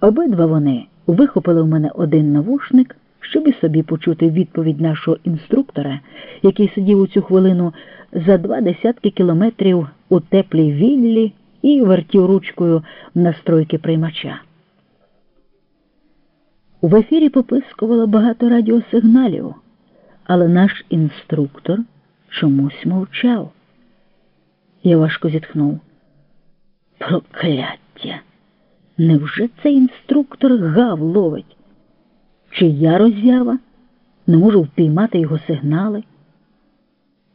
Обидва вони вихопили в мене один навушник, щоб і собі почути відповідь нашого інструктора, який сидів у цю хвилину за два десятки кілометрів у теплій віллі і вертів ручкою настройки приймача. В ефірі попискувало багато радіосигналів, але наш інструктор чомусь мовчав. Я важко зітхнув. Прокляття! Невже цей інструктор гав ловить? Чи я роззява? Не можу впіймати його сигнали?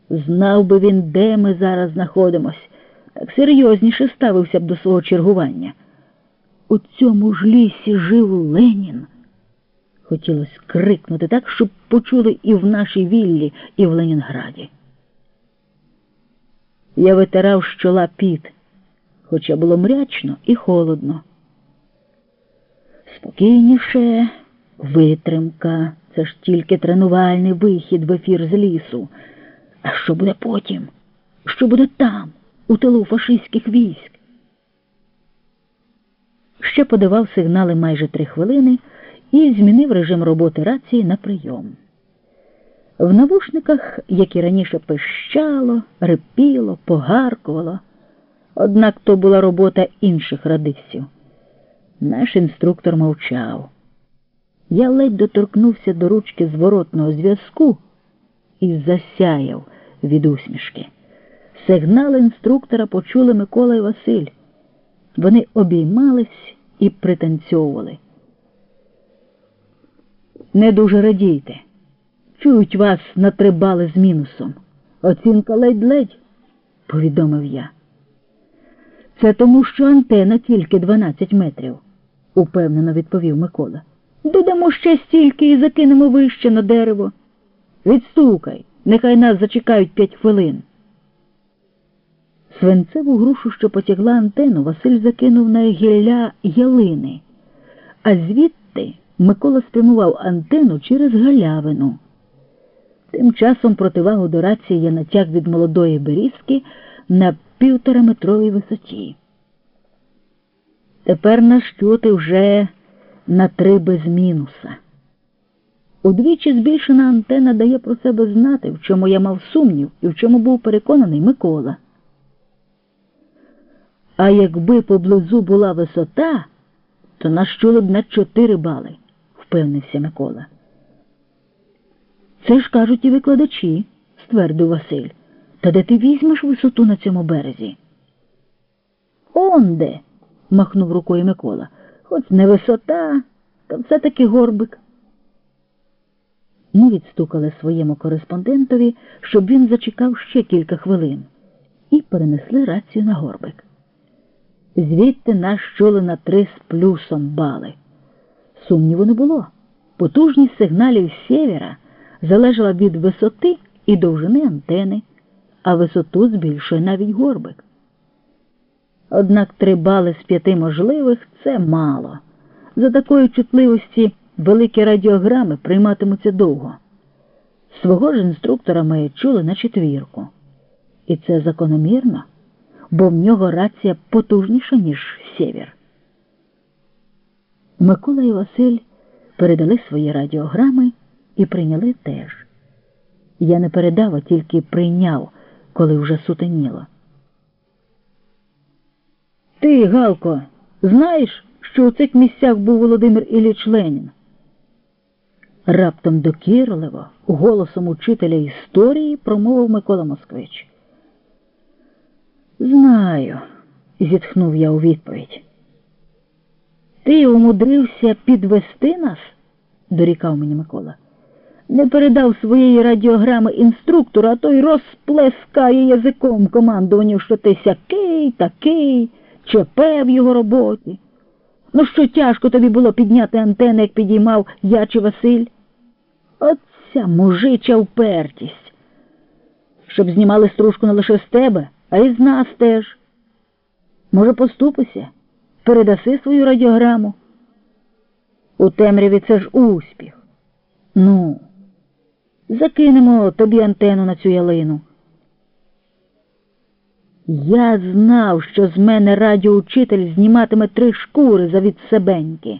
Знав би він, де ми зараз знаходимось, так серйозніше ставився б до свого чергування. У цьому ж лісі жив Ленін. Хотілося крикнути так, щоб почули і в нашій віллі, і в Ленінграді. Я витирав з чола піт, хоча було мрячно і холодно. Спокійніше, витримка, це ж тільки тренувальний вихід в ефір з лісу. А що буде потім? Що буде там, у тилу фашистських військ? Ще подавав сигнали майже три хвилини і змінив режим роботи рації на прийом. В навушниках, як і раніше пищало, репіло, погаркувало, однак то була робота інших радистів. Наш інструктор мовчав. Я ледь доторкнувся до ручки зворотного зв'язку і засяяв від усмішки. Сигнал інструктора почули Микола і Василь. Вони обіймались і пританцьовували. Не дуже радійте. Чують вас на три бали з мінусом. Оцінка ледь-ледь, повідомив я. Це тому, що антена тільки 12 метрів, упевнено відповів Микола. Додамо ще стільки і закинемо вище на дерево. Відстукай, нехай нас зачекають п'ять хвилин. Свинцеву грушу, що потягла антену, Василь закинув на гілля ялини, а звідти Микола спрямував антену через галявину. Тим часом противагу до рації я натяг від молодої берізки на півтораметровій висоті. Тепер нас чути вже на три без мінуса. Удвічі збільшена антена дає про себе знати, в чому я мав сумнів і в чому був переконаний Микола. А якби поблизу була висота, то нас чули б на чотири бали, впевнився Микола. Це ж кажуть і викладачі, ствердив Василь. Та де ти візьмеш висоту на цьому березі? Онде, махнув рукою Микола. Хоч не висота, то все таки горбик. Ми відстукали своєму кореспондентові, щоб він зачекав ще кілька хвилин, і перенесли рацію на горбик. Звідти нас чули на три з плюсом бали. Сумніву не було. Потужність сигналів з сєвєра залежала від висоти і довжини антени, а висоту збільшує навіть горбик. Однак три бали з п'яти можливих це мало. За такої чутливості великі радіограми прийматимуться довго. Свого ж інструктора ми чули на четвірку. І це закономірно, бо в нього рація потужніша, ніж сєвєр. Микола і Василь передали свої радіограми і прийняли теж. Я не передав, а тільки прийняв, коли вже сутеніло. Ти, Галко, знаєш, що у цих місцях був Володимир Ілліч Ленін? Раптом докірливо, голосом учителя історії промовив Микола Москвич. Знаю, зітхнув я у відповідь. Ти умудрився підвести нас? дорікав мені Микола. Не передав своєї радіограми інструктору, а той розплескає язиком командуванню, що ти сякий, такий, ЧП в його роботі. Ну, що тяжко тобі було підняти антени, як підіймав я чи Василь? Оця мужича впертість. Щоб знімали стружку не лише з тебе, а й з нас теж. Може, поступися, передаси свою радіограму. У темряві це ж успіх. Ну, закинемо тобі антенну на цю ялину. Я знав, що з мене радіоучитель зніматиме три шкури за відсебеньки.